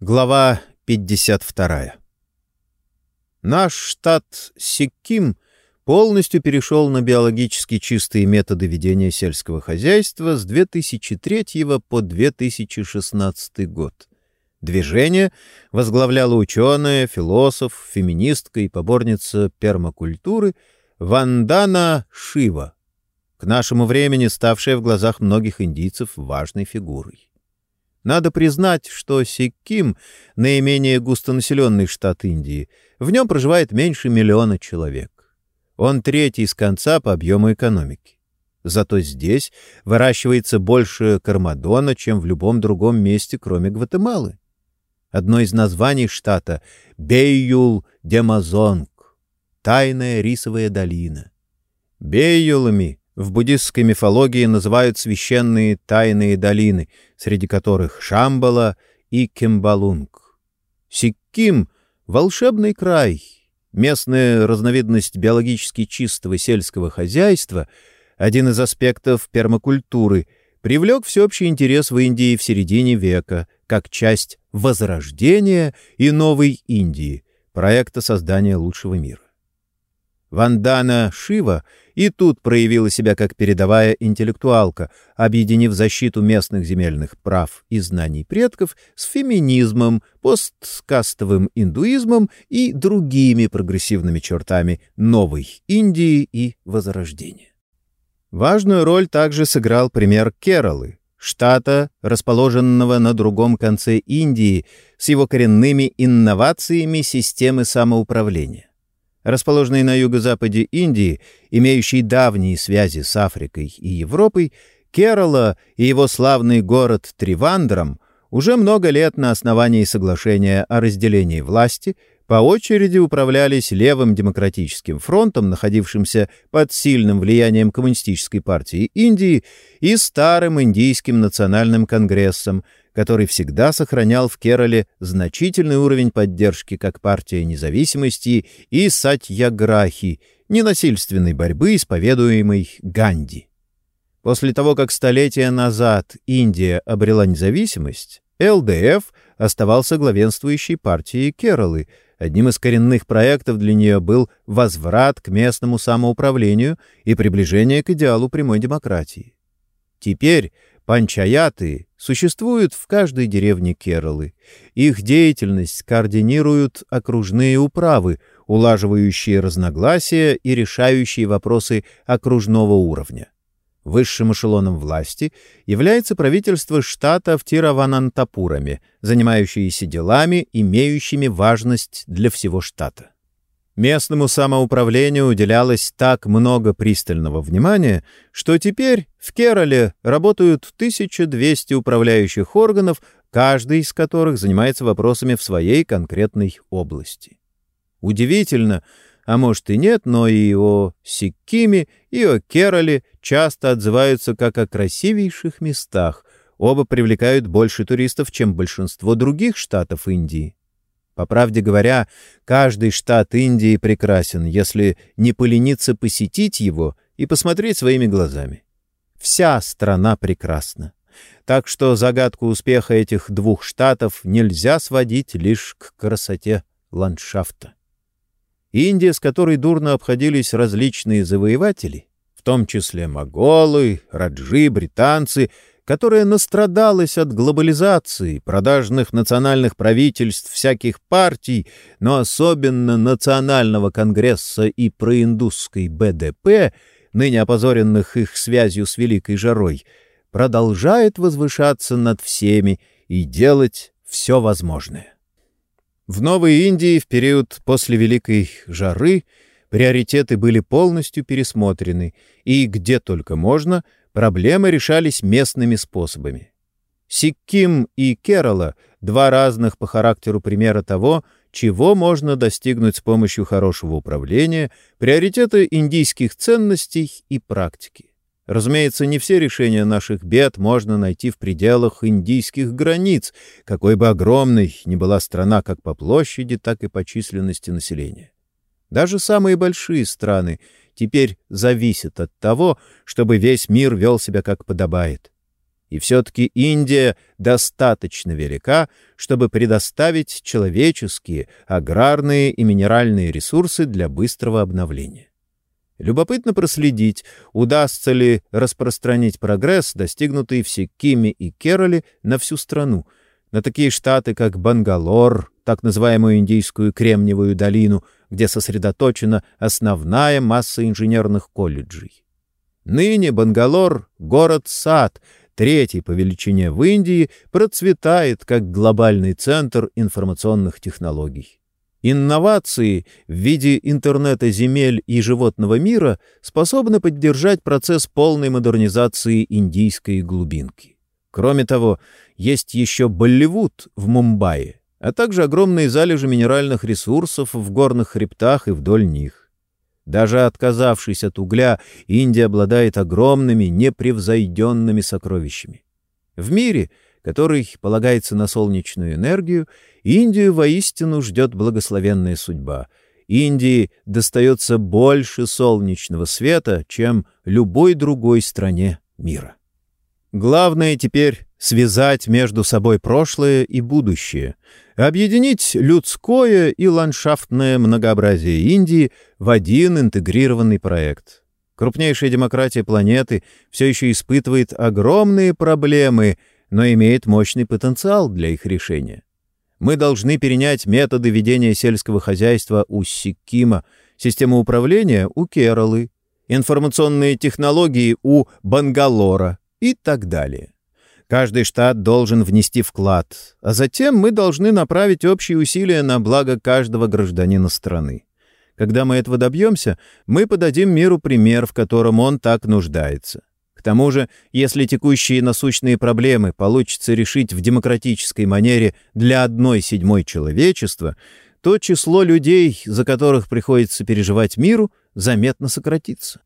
Глава 52. Наш штат Сикким полностью перешел на биологически чистые методы ведения сельского хозяйства с 2003 по 2016 год. Движение возглавляла ученая, философ, феминистка и поборница пермакультуры Вандана Шива, к нашему времени ставшая в глазах многих индийцев важной фигурой. Надо признать, что Сикким — наименее густонаселенный штат Индии. В нем проживает меньше миллиона человек. Он третий с конца по объему экономики. Зато здесь выращивается больше кармадона, чем в любом другом месте, кроме Гватемалы. Одно из названий штата — Бейюл-Демазонг — тайная рисовая долина. Бейюлами в буддистской мифологии называют священные тайные долины, среди которых Шамбала и Кембалунг. Сикким — волшебный край, местная разновидность биологически чистого сельского хозяйства, один из аспектов пермакультуры, привлек всеобщий интерес в Индии в середине века, как часть возрождения и новой Индии, проекта создания лучшего мира. Вандана Шива и тут проявила себя как передовая интеллектуалка, объединив защиту местных земельных прав и знаний предков с феминизмом, посткастовым индуизмом и другими прогрессивными чертами новой Индии и Возрождения. Важную роль также сыграл пример Кералы, штата, расположенного на другом конце Индии, с его коренными инновациями системы самоуправления расположенный на юго-западе Индии, имеющий давние связи с Африкой и Европой, Керала и его славный город Тривандрам уже много лет на основании соглашения о разделении власти по очереди управлялись левым демократическим фронтом, находившимся под сильным влиянием Коммунистической партии Индии, и старым индийским национальным конгрессом, который всегда сохранял в Керале значительный уровень поддержки как партия независимости и сатьяграхи, ненасильственной борьбы, исповедуемой Ганди. После того, как столетия назад Индия обрела независимость, ЛДФ оставался главенствующей партией Кералы. Одним из коренных проектов для нее был возврат к местному самоуправлению и приближение к идеалу прямой демократии. Теперь Панчаяты существуют в каждой деревне Кералы. Их деятельность координируют окружные управы, улаживающие разногласия и решающие вопросы окружного уровня. Высшим эшелоном власти является правительство штата в Тираванантапураме, занимающееся делами, имеющими важность для всего штата. Местному самоуправлению уделялось так много пристального внимания, что теперь в Кероле работают 1200 управляющих органов, каждый из которых занимается вопросами в своей конкретной области. Удивительно, а может и нет, но и о Сиккиме, и о Кероле часто отзываются как о красивейших местах, оба привлекают больше туристов, чем большинство других штатов Индии. По правде говоря, каждый штат Индии прекрасен, если не полениться посетить его и посмотреть своими глазами. Вся страна прекрасна. Так что загадку успеха этих двух штатов нельзя сводить лишь к красоте ландшафта. Индия, с которой дурно обходились различные завоеватели, в том числе моголы, раджи, британцы — которая настрадалась от глобализации, продажных национальных правительств всяких партий, но особенно Национального конгресса и проиндусской БДП, ныне опозоренных их связью с Великой Жарой, продолжает возвышаться над всеми и делать все возможное. В Новой Индии в период после Великой Жары приоритеты были полностью пересмотрены, и где только можно — Проблемы решались местными способами. Сикким и Керала — два разных по характеру примера того, чего можно достигнуть с помощью хорошего управления, приоритета индийских ценностей и практики. Разумеется, не все решения наших бед можно найти в пределах индийских границ, какой бы огромной ни была страна как по площади, так и по численности населения. Даже самые большие страны теперь зависит от того, чтобы весь мир вел себя как подобает. И все-таки Индия достаточно велика, чтобы предоставить человеческие, аграрные и минеральные ресурсы для быстрого обновления. Любопытно проследить, удастся ли распространить прогресс, достигнутый в Сикиме и Кероле, на всю страну, на такие штаты, как Бангалор, так называемую Индийскую Кремниевую долину, где сосредоточена основная масса инженерных колледжей. Ныне Бангалор — город-сад, третий по величине в Индии, процветает как глобальный центр информационных технологий. Инновации в виде интернета земель и животного мира способны поддержать процесс полной модернизации индийской глубинки. Кроме того, есть еще Болливуд в Мумбаи, а также огромные залежи минеральных ресурсов в горных хребтах и вдоль них. Даже отказавшись от угля, Индия обладает огромными, непревзойденными сокровищами. В мире, который полагается на солнечную энергию, Индию воистину ждет благословенная судьба. Индии достается больше солнечного света, чем любой другой стране мира. Главное теперь связать между собой прошлое и будущее, объединить людское и ландшафтное многообразие Индии в один интегрированный проект. Крупнейшая демократия планеты все еще испытывает огромные проблемы, но имеет мощный потенциал для их решения. Мы должны перенять методы ведения сельского хозяйства у Сиккима, систему управления у Кералы, информационные технологии у Бангалора и так далее. Каждый штат должен внести вклад, а затем мы должны направить общие усилия на благо каждого гражданина страны. Когда мы этого добьемся, мы подадим миру пример, в котором он так нуждается тому же, если текущие насущные проблемы получится решить в демократической манере для одной седьмой человечества, то число людей, за которых приходится переживать миру, заметно сократится.